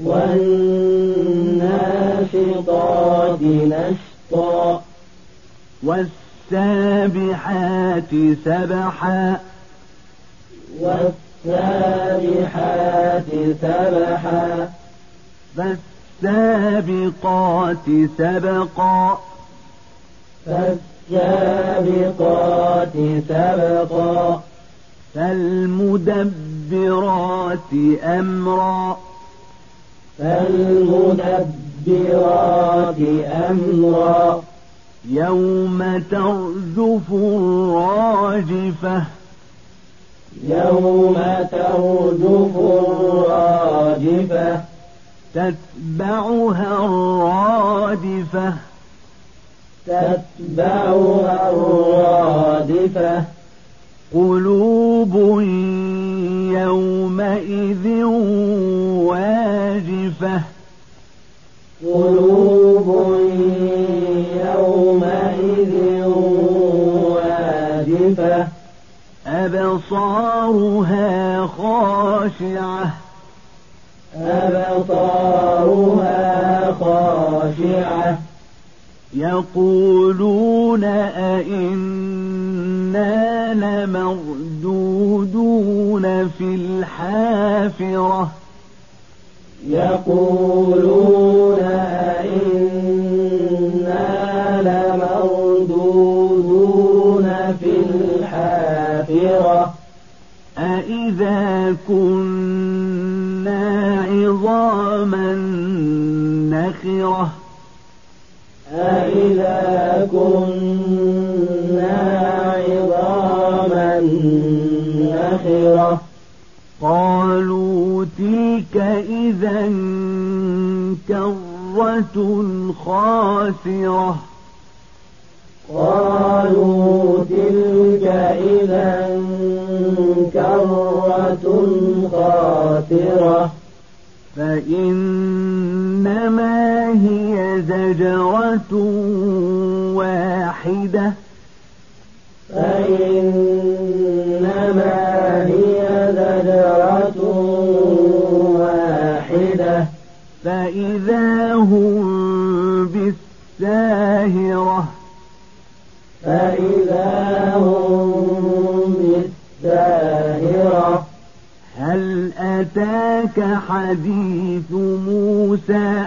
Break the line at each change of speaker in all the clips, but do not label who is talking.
والناشطات نشطا.
والسابحات سبحا.
والسابحات سبحا.
فالسابقات سبقا.
فالسابقات سبقا.
فالمدبرات أمرا.
فالمدبرات أمرا.
يوم ترجف الراجفة.
يوم ترجف الراجفة.
تتبعها الرادفة.
تتبعها الرادفة.
قلوب يومئذ واجفة.
قلوب يومئذ واجفة.
أبصارها خاشعة.
أبصارها خاشعة.
يقولون أئنا لمردودون في الحافرة.
يقولون أئنا لمردودون في الحافرة.
أإذا كنا عظاما نخرة.
أإذا كنا عظاما نخرة
قالوا تلك إذا كرة خاسرة.
قالوا تلك إذا كرة خاسرة.
فإنما هي زجرة واحدة.
فإنما هي زجرة واحدة.
فإذا هم بالساهرة.
فإذا هم بالساهرة.
هل أتاك حديث موسى؟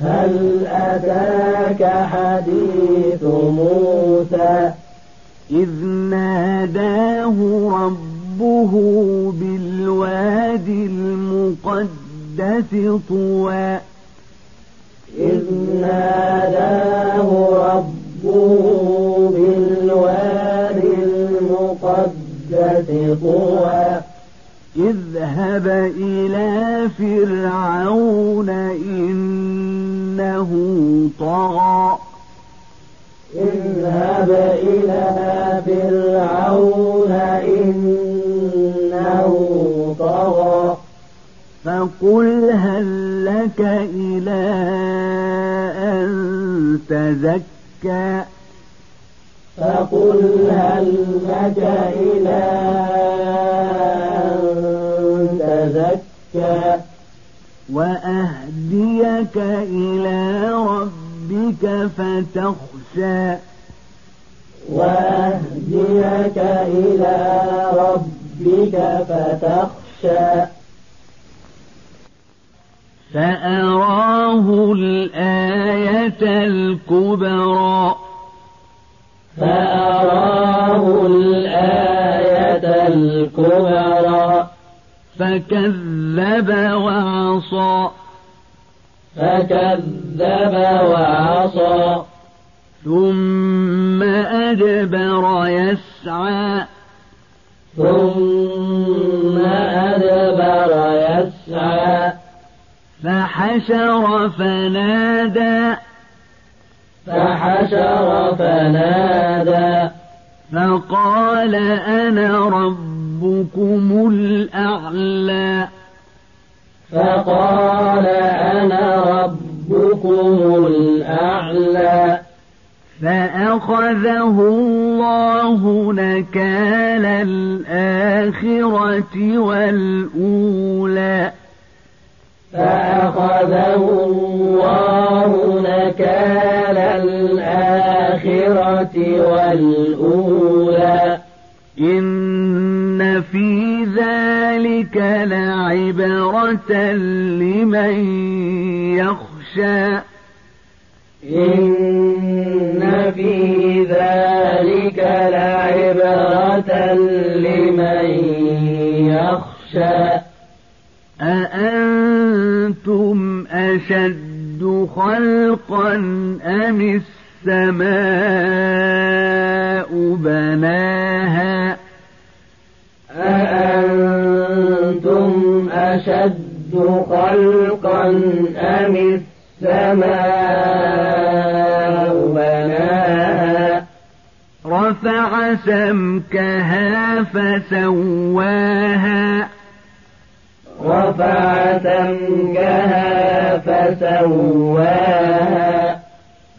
هل أتاك حديث موسى؟
إذ ناداه ربه بالوادي المقدس طوى.
إذ ناداه ربه بالوادي المقدس طوى.
اذهب إلى فرعون إنه طغى.
اذهب إلى فرعون إنه طغى.
فقل هل لك إلى أن تزكى؟
فقل هل لك إلى أن تزكى
وأهديك إلى ربك فتخشى
وأهديك إلى ربك فتخشى
فأراه الآية الكبرى
فأراه الآية الكبرى.
فكذب وعصى.
فكذب وعصى.
ثم أدبر يسعى.
ثم أدبر يسعى.
فحشر فنادى.
فحشر فنادى.
فقال أنا ربكم الأعلى.
فقال أنا ربكم الأعلى.
فأخذه الله نكال الآخرة والأولى.
فأخذه الله نكال الآخرة والأولى.
إن في ذلك لعبرة لمن يخشى.
إن في ذلك لعبرة لمن يخشى.
أأنتم أشد خلقا أم السماء بناها
أأنتم أشد خلقا أم السماء بناها
رفع سمكها فسواها
رفع سمكها فسواها.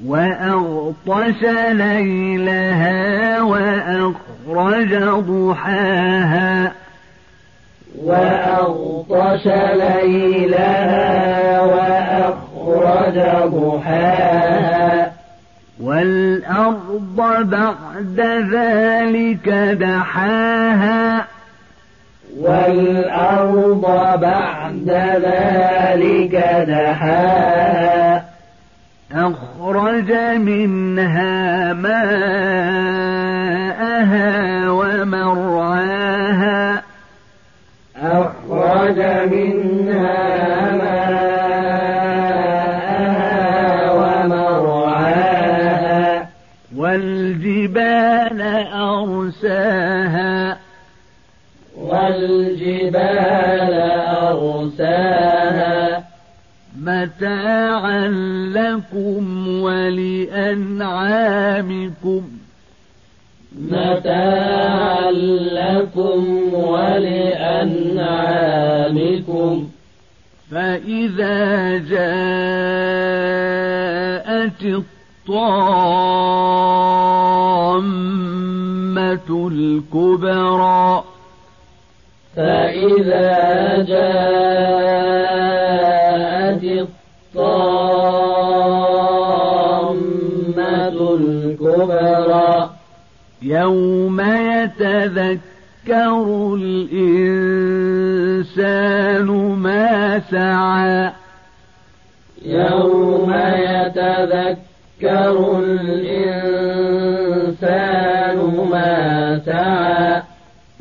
وأغطش ليلها وأخرج ضحاها.
وأغطش ليلها وأخرج ضحاها.
والأرض بعد ذلك دحاها.
والأرض بعد ذلك دحاها.
أخرج منها ماءها ومرعاها.
أخرج منها ماءها ومرعاها.
والجبال أرساها متاعا لكم ولأنعامكم.
متاعا لكم ولأنعامكم.
فإذا جاءت الطامة الكبرى.
فإذا جاءت الطامة الكبرى.
يوم يتذكر الإنسان ما سعى.
يوم يتذكر الإنسان ما سعى.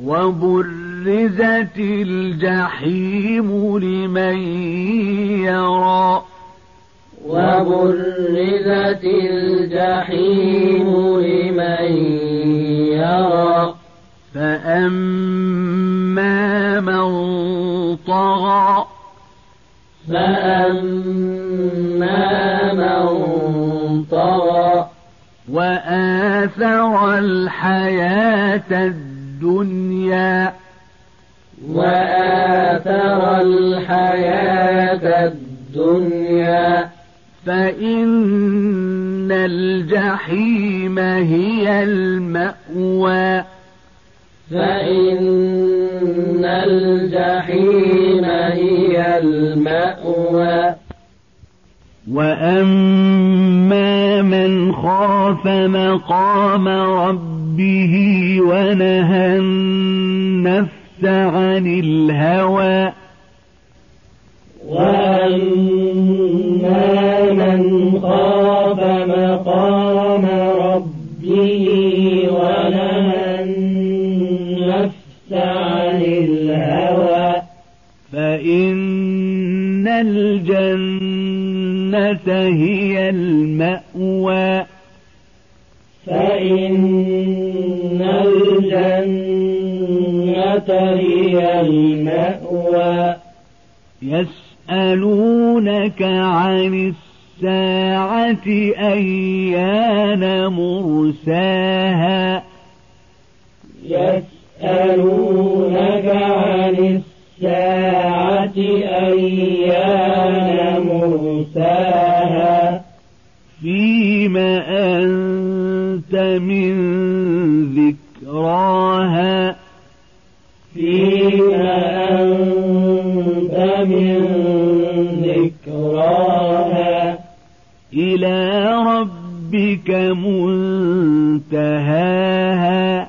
وبرزت الجحيم لمن يرى.
وبرزت الجحيم لمن يرى.
فأما من طغى
فأما من طغى
وآثر الحياة الدنيا
وآثر الحياة الدنيا.
فإن الجحيم هي المأوى.
فإن الجحيم هي المأوى.
وأما من خاف مقام ربه ونهى النفس عن الهوى هي المأوى. يسأل يسألونك عن الساعة أيان مرساها.
يسألونك عن الساعة أيان مرساها.
فيم أنت من ذكراها؟
فيم أنت من ذكراها.
إلى ربك منتهاها.